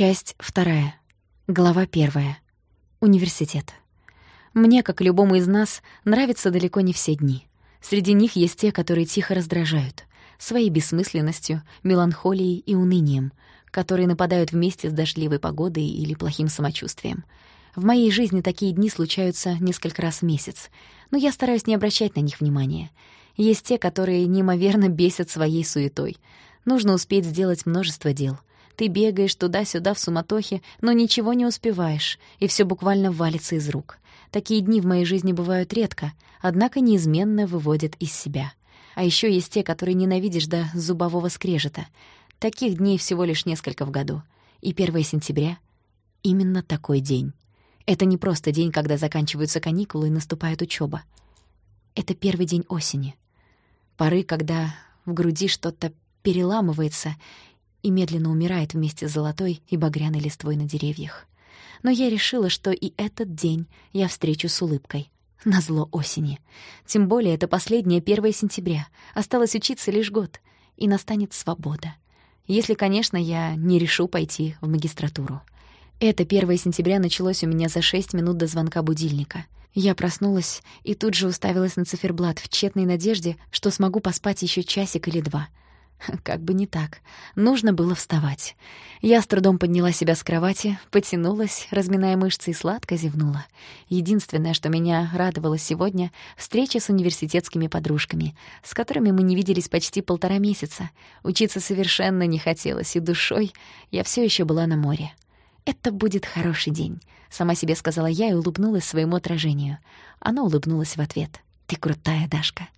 Часть вторая. Глава первая. Университет. Мне, как и любому из нас, нравятся далеко не все дни. Среди них есть те, которые тихо раздражают. Своей бессмысленностью, меланхолией и унынием, которые нападают вместе с дождливой погодой или плохим самочувствием. В моей жизни такие дни случаются несколько раз в месяц, но я стараюсь не обращать на них внимания. Есть те, которые неимоверно бесят своей суетой. Нужно успеть сделать множество дел. Ты бегаешь туда-сюда в суматохе, но ничего не успеваешь, и все буквально валится из рук. Такие дни в моей жизни бывают редко, однако неизменно выводят из себя. А еще есть те, которые ненавидишь до зубового скрежета. Таких дней всего лишь несколько в году. И 1 сентября — именно такой день. Это не просто день, когда заканчиваются каникулы и наступает учёба. Это первый день осени. Поры, когда в груди что-то переламывается и медленно умирает вместе с золотой и багряной листвой на деревьях. Но я решила, что и этот день я встречу с улыбкой. Назло осени. Тем более это последнее 1 сентября. Осталось учиться лишь год. И настанет свобода. Если, конечно, я не решу пойти в магистратуру. Это 1 сентября началось у меня за 6 минут до звонка будильника. Я проснулась и тут же уставилась на циферблат в тщетной надежде, что смогу поспать еще часик или два — Как бы не так. Нужно было вставать. Я с трудом подняла себя с кровати, потянулась, разминая мышцы и сладко зевнула. Единственное, что меня радовало сегодня — встреча с университетскими подружками, с которыми мы не виделись почти полтора месяца. Учиться совершенно не хотелось, и душой я все еще была на море. «Это будет хороший день», — сама себе сказала я и улыбнулась своему отражению. Оно улыбнулось в ответ. «Ты крутая, Дашка».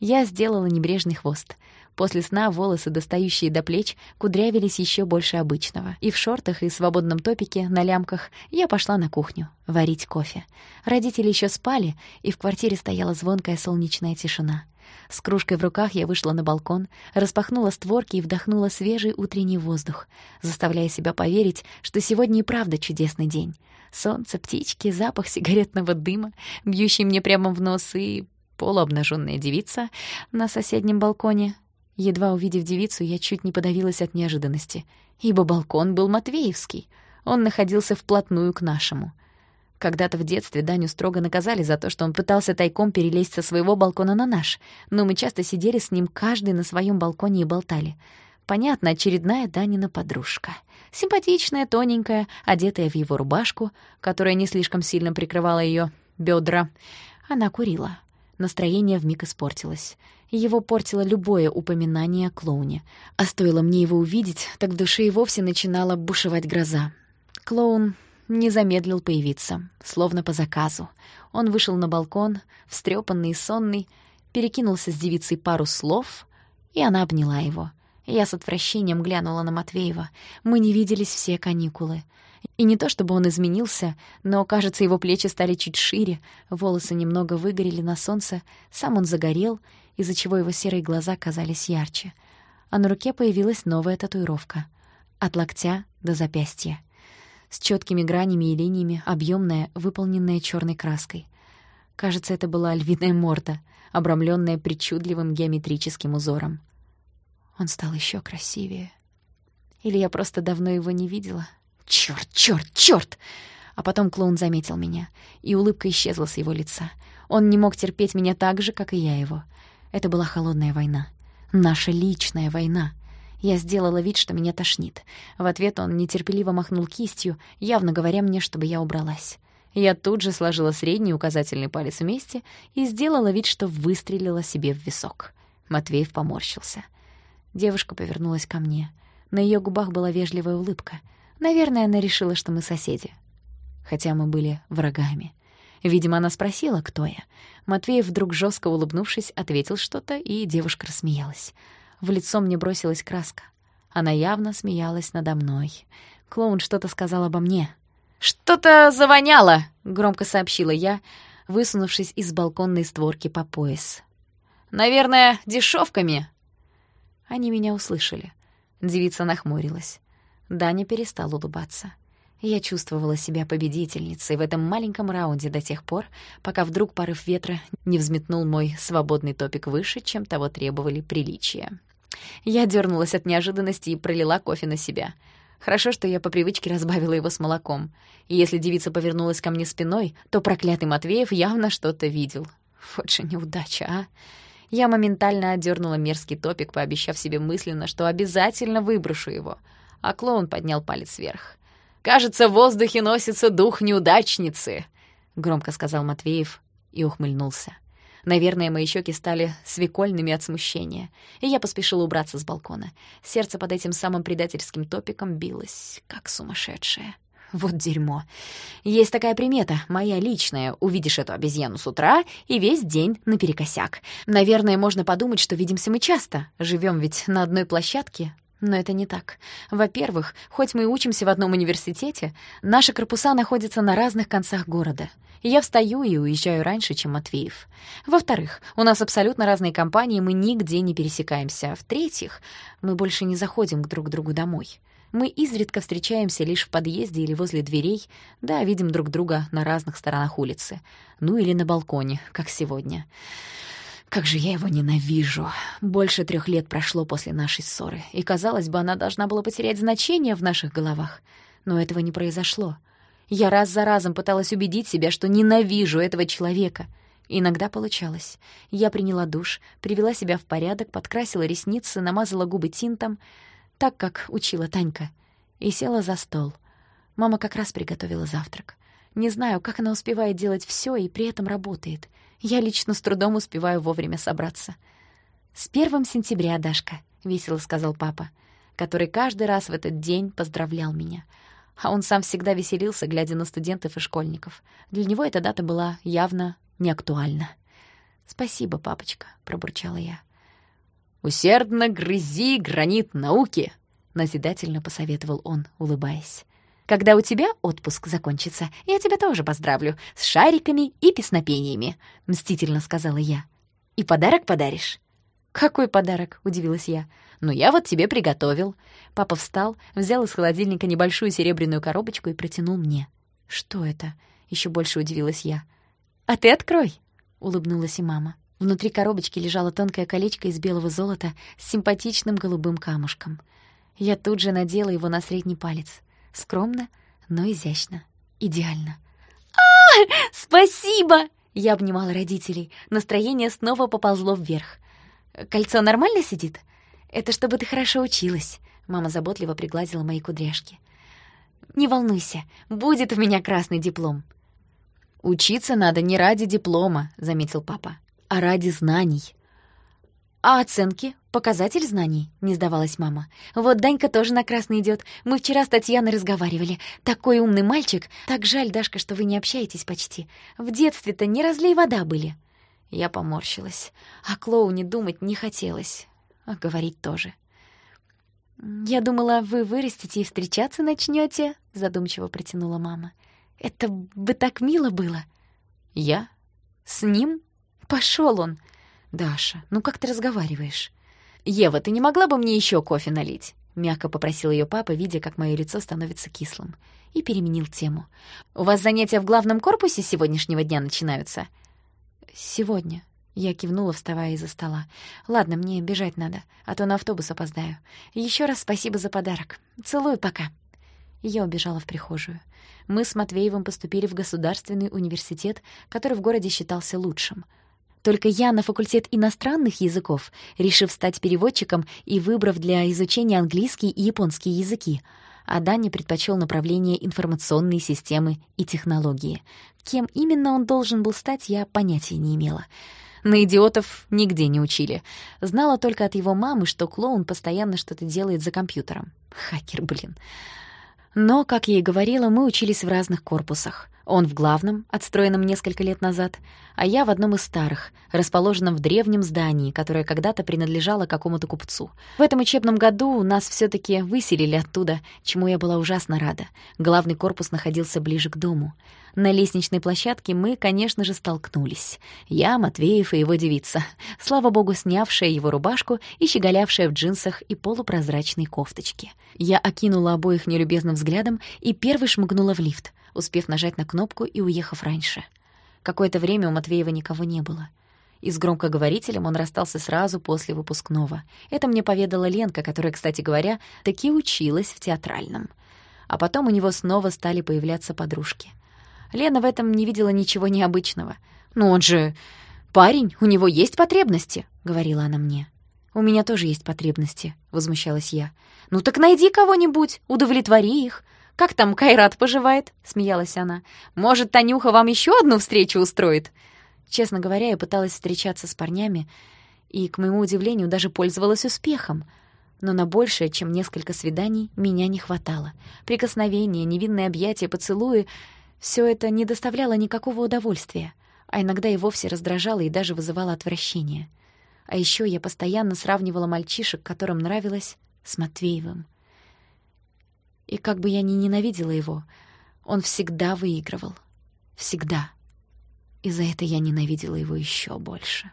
Я сделала небрежный хвост. После сна волосы, достающие до плеч, кудрявились еще больше обычного. И в шортах и свободном топике на лямках я пошла на кухню варить кофе. Родители еще спали, и в квартире стояла звонкая солнечная тишина. С кружкой в руках я вышла на балкон, распахнула створки и вдохнула свежий утренний воздух, заставляя себя поверить, что сегодня и правда чудесный день. Солнце, птички, запах сигаретного дыма, бьющий мне прямо в нос, и полуобнаженная девица на соседнем балконе, Едва увидев девицу, я чуть не подавилась от неожиданности, ибо балкон был Матвеевский. Он находился вплотную к нашему. Когда-то в детстве Даню строго наказали за то, что он пытался тайком перелезть со своего балкона на наш, но мы часто сидели с ним каждый на своем балконе и болтали. Понятно, очередная Данина подружка. Симпатичная, тоненькая, одетая в его рубашку, которая не слишком сильно прикрывала ее бедра. Она курила. Настроение вмиг испортилось. Его портило любое упоминание о клоуне. А стоило мне его увидеть, так в душе и вовсе начинала бушевать гроза. Клоун не замедлил появиться, словно по заказу. Он вышел на балкон, встрепанный и сонный, перекинулся с девицей пару слов, и она обняла его. Я с отвращением глянула на Матвеева. Мы не виделись все каникулы. И не то чтобы он изменился, но, кажется, его плечи стали чуть шире, волосы немного выгорели на солнце, сам он загорел, из-за чего его серые глаза казались ярче. А на руке появилась новая татуировка. От локтя до запястья. С четкими гранями и линиями, объемная, выполненная черной краской. Кажется, это была львиная морда, обрамленная причудливым геометрическим узором. Он стал еще красивее. Или я просто давно его не видела — Чёрт, чёрт, чёрт! А потом клоун заметил меня, и улыбка исчезла с его лица. Он не мог терпеть меня так же, как и я его. Это была холодная война. Наша личная война. Я сделала вид, что меня тошнит. В ответ он нетерпеливо махнул кистью, явно говоря мне, чтобы я убралась. Я тут же сложила средний и указательный палец вместе и сделала вид, что выстрелила себе в висок. Матвеев поморщился. Девушка повернулась ко мне. На её губах была вежливая улыбка — Наверное, она решила, что мы соседи. Хотя мы были врагами. Видимо, она спросила, кто я. Матвеев, вдруг жестко улыбнувшись, ответил что-то, и девушка рассмеялась. В лицо мне бросилась краска. Она явно смеялась надо мной. Клоун что-то сказал обо мне. «Что-то завоняло!» — громко сообщила я, высунувшись из балконной створки по пояс. «Наверное, дешевками. Они меня услышали. Девица нахмурилась. Даня перестал улыбаться. Я чувствовала себя победительницей в этом маленьком раунде до тех пор, пока вдруг порыв ветра не взметнул мой свободный топик выше, чем того требовали приличия. Я дернулась от неожиданности и пролила кофе на себя. Хорошо, что я по привычке разбавила его с молоком. И если девица повернулась ко мне спиной, то проклятый Матвеев явно что-то видел. Вот же неудача, а! Я моментально отдернула мерзкий топик, пообещав себе мысленно, что обязательно выброшу его. А клоун поднял палец вверх. «Кажется, в воздухе носится дух неудачницы», — громко сказал Матвеев и ухмыльнулся. Наверное, мои щеки стали свекольными от смущения, и я поспешила убраться с балкона. Сердце под этим самым предательским топиком билось, как сумасшедшее. Вот дерьмо. Есть такая примета, моя личная. Увидишь эту обезьяну с утра и весь день наперекосяк. Наверное, можно подумать, что видимся мы часто. Живем ведь на одной площадке, но это не так. Во-первых, хоть мы и учимся в одном университете, наши корпуса находятся на разных концах города. Я встаю и уезжаю раньше, чем Матвеев. Во-вторых, у нас абсолютно разные компании, мы нигде не пересекаемся. В-третьих, мы больше не заходим к друг другу домой. Мы изредка встречаемся лишь в подъезде или возле дверей, да, видим друг друга на разных сторонах улицы. Ну или на балконе, как сегодня. Как же я его ненавижу. Больше трех лет прошло после нашей ссоры, и, казалось бы, она должна была потерять значение в наших головах. Но этого не произошло. Я раз за разом пыталась убедить себя, что ненавижу этого человека. Иногда получалось. Я приняла душ, привела себя в порядок, подкрасила ресницы, намазала губы тинтом — так, как учила Танька, и села за стол. Мама как раз приготовила завтрак. Не знаю, как она успевает делать все и при этом работает. Я лично с трудом успеваю вовремя собраться. «С первым сентября, Дашка», — весело сказал папа, который каждый раз в этот день поздравлял меня. А он сам всегда веселился, глядя на студентов и школьников. Для него эта дата была явно неактуальна. «Спасибо, папочка», — пробурчала я. «Усердно грызи гранит науки», — назидательно посоветовал он, улыбаясь. «Когда у тебя отпуск закончится, я тебя тоже поздравлю с шариками и песнопениями», — мстительно сказала я. «И подарок подаришь?» «Какой подарок?» — удивилась я. «Ну, я вот тебе приготовил». Папа встал, взял из холодильника небольшую серебряную коробочку и протянул мне. «Что это?» — еще больше удивилась я. «А ты открой!» — улыбнулась и мама. Внутри коробочки лежало тонкое колечко из белого золота с симпатичным голубым камушком. Я тут же надела его на средний палец. Скромно, но изящно. Идеально. «А, спасибо!» Я обнимала родителей. Настроение снова поползло вверх. «Кольцо нормально сидит? Это чтобы ты хорошо училась». Мама заботливо пригладила мои кудряшки. «Не волнуйся, будет у меня красный диплом». «Учиться надо не ради диплома», — заметил папа а ради знаний. «А оценки? Показатель знаний?» — не сдавалась мама. «Вот Данька тоже на красный идет. Мы вчера с Татьяной разговаривали. Такой умный мальчик. Так жаль, Дашка, что вы не общаетесь почти. В детстве-то не разлей вода были». Я поморщилась. О клоуне думать не хотелось. А говорить тоже. «Я думала, вы вырастете и встречаться начнете, задумчиво протянула мама. «Это бы так мило было». «Я? С ним?» Пошел он. Даша, ну как ты разговариваешь? Ева, ты не могла бы мне еще кофе налить? Мягко попросил ее папа, видя, как мое лицо становится кислым, и переменил тему. «У вас занятия в главном корпусе сегодняшнего дня начинаются?» «Сегодня», — я кивнула, вставая из-за стола. «Ладно, мне бежать надо, а то на автобус опоздаю. Еще раз спасибо за подарок. Целую, пока». я убежала в прихожую. Мы с Матвеевым поступили в государственный университет, который в городе считался лучшим — только я на факультет иностранных языков, решив стать переводчиком и выбрав для изучения английский и японский языки, а Даня предпочел направление информационные системы и технологии. Кем именно он должен был стать, я понятия не имела. На идиотов нигде не учили. Знала только от его мамы, что клоун постоянно что-то делает за компьютером. Хакер, блин. Но, как я и говорила, мы учились в разных корпусах. Он в главном, отстроенном несколько лет назад, а я в одном из старых, расположенном в древнем здании, которое когда-то принадлежало какому-то купцу. В этом учебном году нас все таки выселили оттуда, чему я была ужасно рада. Главный корпус находился ближе к дому. На лестничной площадке мы, конечно же, столкнулись. Я, Матвеев и его девица, слава богу, снявшая его рубашку и щеголявшая в джинсах и полупрозрачной кофточке. Я окинула обоих нелюбезным взглядом и первой шмыгнула в лифт — успев нажать на кнопку и уехав раньше. Какое-то время у Матвеева никого не было. И с громкоговорителем он расстался сразу после выпускного. Это мне поведала Ленка, которая, кстати говоря, таки училась в театральном. А потом у него снова стали появляться подружки. Лена в этом не видела ничего необычного. «Ну он же парень, у него есть потребности», — говорила она мне. «У меня тоже есть потребности», — возмущалась я. «Ну так найди кого-нибудь, удовлетвори их. Как там Кайрат поживает?» — смеялась она. «Может, Танюха вам еще одну встречу устроит?» Честно говоря, я пыталась встречаться с парнями и, к моему удивлению, даже пользовалась успехом. Но на большее, чем несколько свиданий, меня не хватало. Прикосновения, невинные объятия, поцелуи — все это не доставляло никакого удовольствия, а иногда и вовсе раздражало и даже вызывало отвращение. А еще я постоянно сравнивала мальчишек, которым нравилось, с Матвеевым. И как бы я ни ненавидела его, он всегда выигрывал. Всегда и за это я ненавидела его еще больше.